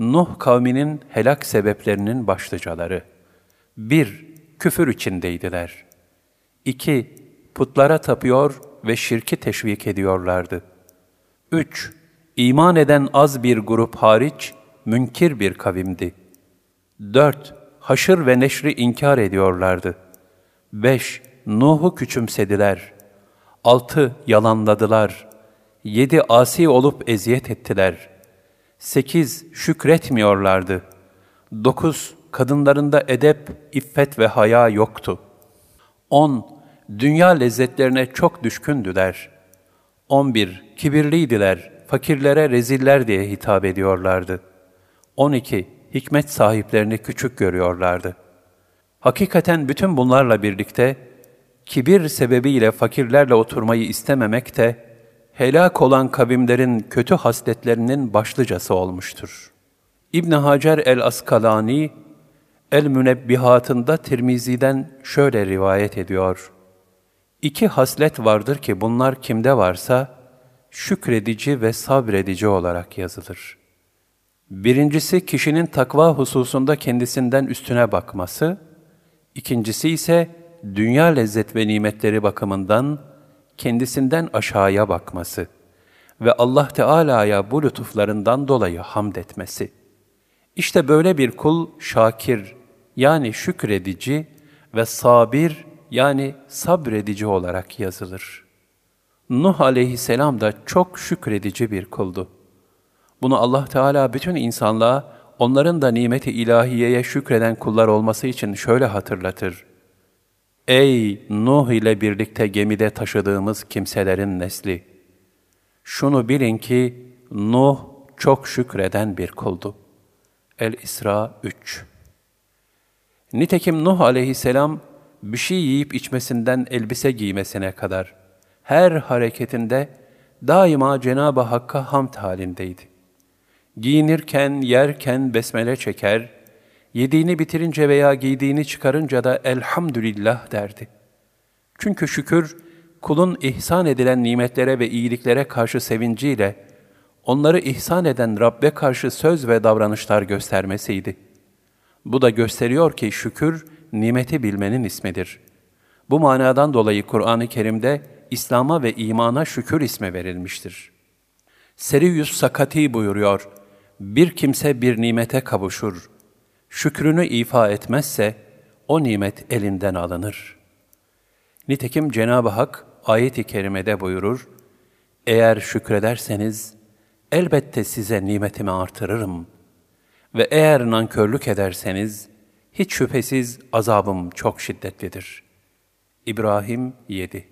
Nuh kavminin helak sebeplerinin başlıcaları. 1. Küfür içindeydiler. 2. Putlara tapıyor ve şirki teşvik ediyorlardı. 3. İman eden az bir grup hariç, münkir bir kavimdi. 4. Haşır ve neşri inkar ediyorlardı. 5. Nuh'u küçümsediler. 6. Yalanladılar. 7. Asi olup eziyet ettiler. 8. Şükretmiyorlardı. 9. Kadınlarında edep, iffet ve haya yoktu. 10. Dünya lezzetlerine çok düşkündüler. 11. Kibirliydiler, fakirlere reziller diye hitap ediyorlardı. 12. Hikmet sahiplerini küçük görüyorlardı. Hakikaten bütün bunlarla birlikte, kibir sebebiyle fakirlerle oturmayı istememek de, helak olan kavimlerin kötü hasletlerinin başlıcası olmuştur. İbn Hacer el-Askalani, El-Münebbihatında Tirmizi'den şöyle rivayet ediyor. İki haslet vardır ki bunlar kimde varsa, şükredici ve sabredici olarak yazılır. Birincisi kişinin takva hususunda kendisinden üstüne bakması, ikincisi ise dünya lezzet ve nimetleri bakımından kendisinden aşağıya bakması ve Allah Teala'ya bu lütuflarından dolayı hamd etmesi. İşte böyle bir kul şakir yani şükredici ve sabir yani sabredici olarak yazılır. Nuh aleyhisselam da çok şükredici bir kuldu. Bunu Allah Teala bütün insanlığa onların da nimeti ilahiyeye şükreden kullar olması için şöyle hatırlatır. Ey Nuh ile birlikte gemide taşıdığımız kimselerin nesli! Şunu bilin ki Nuh çok şükreden bir kuldu. El-İsra 3 Nitekim Nuh aleyhisselam bir şey yiyip içmesinden elbise giymesine kadar her hareketinde daima Cenab-ı Hakk'a hamd halindeydi. Giyinirken, yerken besmele çeker, yediğini bitirince veya giydiğini çıkarınca da elhamdülillah derdi. Çünkü şükür, kulun ihsan edilen nimetlere ve iyiliklere karşı sevinciyle, onları ihsan eden Rabbe karşı söz ve davranışlar göstermesiydi. Bu da gösteriyor ki şükür, nimeti bilmenin ismidir. Bu manadan dolayı Kur'an-ı Kerim'de İslam'a ve imana şükür ismi verilmiştir. Seriyus Sakati buyuruyor, bir kimse bir nimete kavuşur, şükrünü ifa etmezse o nimet elinden alınır. Nitekim Cenab-ı Hak ayet-i kerimede buyurur, eğer şükrederseniz elbette size nimetimi artırırım ve eğer nankörlük ederseniz hiç şüphesiz azabım çok şiddetlidir. İbrahim 7